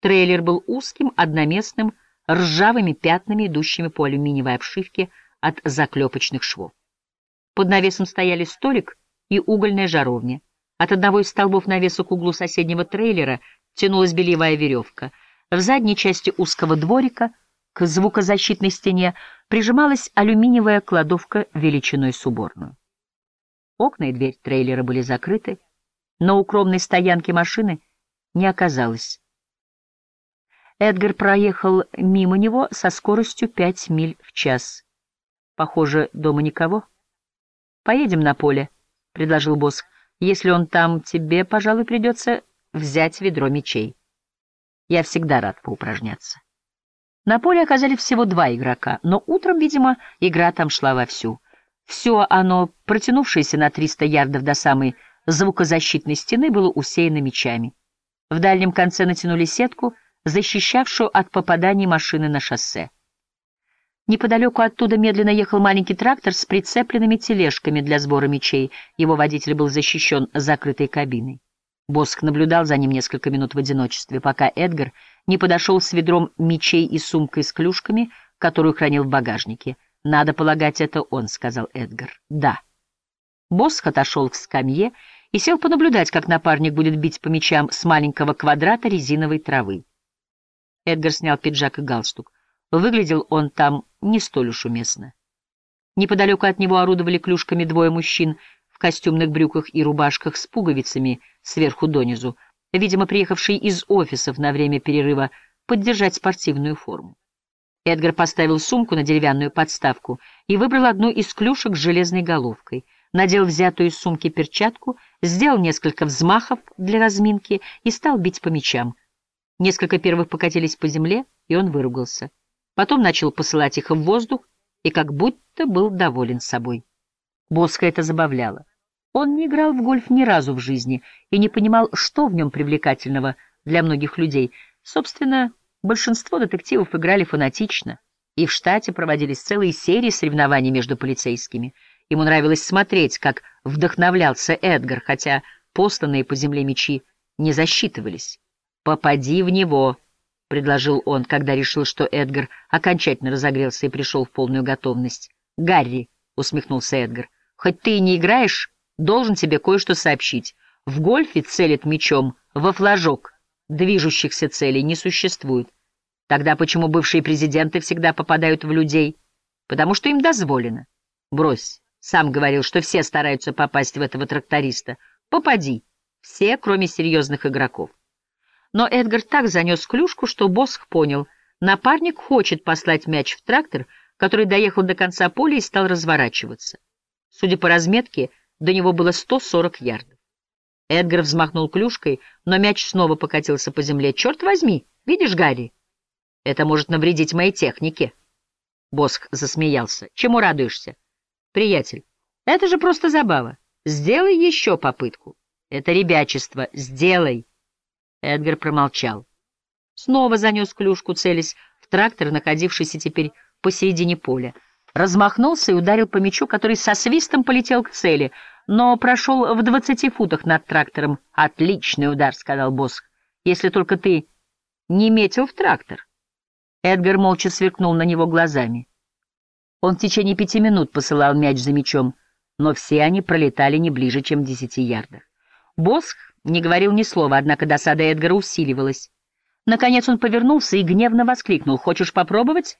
Трейлер был узким, одноместным, ржавыми пятнами, идущими по алюминиевой обшивке от заклепочных швов. Под навесом стояли столик и угольная жаровня. От одного из столбов навеса к углу соседнего трейлера тянулась белевая веревка. В задней части узкого дворика к звукозащитной стене прижималась алюминиевая кладовка величиной с уборную. Окна и дверь трейлера были закрыты, но укромной стоянки машины не оказалось. Эдгар проехал мимо него со скоростью пять миль в час. Похоже, дома никого. «Поедем на поле», — предложил босс. «Если он там, тебе, пожалуй, придется взять ведро мечей. Я всегда рад поупражняться». На поле оказались всего два игрока, но утром, видимо, игра там шла вовсю. Все оно, протянувшееся на 300 ярдов до самой звукозащитной стены, было усеяно мечами. В дальнем конце натянули сетку — защищавшую от попаданий машины на шоссе. Неподалеку оттуда медленно ехал маленький трактор с прицепленными тележками для сбора мечей. Его водитель был защищен закрытой кабиной. Боск наблюдал за ним несколько минут в одиночестве, пока Эдгар не подошел с ведром мечей и сумкой с клюшками, которую хранил в багажнике. «Надо полагать, это он», — сказал Эдгар. «Да». Боск отошел к скамье и сел понаблюдать, как напарник будет бить по мечам с маленького квадрата резиновой травы. Эдгар снял пиджак и галстук. Выглядел он там не столь уж уместно. Неподалеку от него орудовали клюшками двое мужчин в костюмных брюках и рубашках с пуговицами сверху донизу, видимо, приехавшие из офисов на время перерыва поддержать спортивную форму. Эдгар поставил сумку на деревянную подставку и выбрал одну из клюшек с железной головкой, надел взятую из сумки перчатку, сделал несколько взмахов для разминки и стал бить по мячам — Несколько первых покатились по земле, и он выругался. Потом начал посылать их в воздух и как будто был доволен собой. Боска это забавляло. Он не играл в гольф ни разу в жизни и не понимал, что в нем привлекательного для многих людей. Собственно, большинство детективов играли фанатично, и в штате проводились целые серии соревнований между полицейскими. Ему нравилось смотреть, как вдохновлялся Эдгар, хотя посланные по земле мечи не засчитывались. «Попади в него», — предложил он, когда решил, что Эдгар окончательно разогрелся и пришел в полную готовность. «Гарри», — усмехнулся Эдгар, — «хоть ты и не играешь, должен тебе кое-что сообщить. В гольфе целит мечом во флажок. Движущихся целей не существует. Тогда почему бывшие президенты всегда попадают в людей? Потому что им дозволено. Брось, сам говорил, что все стараются попасть в этого тракториста. Попади. Все, кроме серьезных игроков. Но Эдгар так занес клюшку, что Босх понял, напарник хочет послать мяч в трактор, который доехал до конца поля и стал разворачиваться. Судя по разметке, до него было 140 ярдов. Эдгар взмахнул клюшкой, но мяч снова покатился по земле. «Черт возьми! Видишь, Гарри? Это может навредить моей технике». Босх засмеялся. «Чему радуешься?» «Приятель, это же просто забава. Сделай еще попытку». «Это ребячество. Сделай». Эдгар промолчал. Снова занес клюшку, целясь в трактор, находившийся теперь посередине поля. Размахнулся и ударил по мячу, который со свистом полетел к цели, но прошел в двадцати футах над трактором. «Отличный удар», — сказал босс, — «если только ты не метил в трактор». Эдгар молча сверкнул на него глазами. Он в течение пяти минут посылал мяч за мячом, но все они пролетали не ближе, чем десяти ярдах. Босх не говорил ни слова, однако досада Эдгара усиливалась. Наконец он повернулся и гневно воскликнул. «Хочешь попробовать?»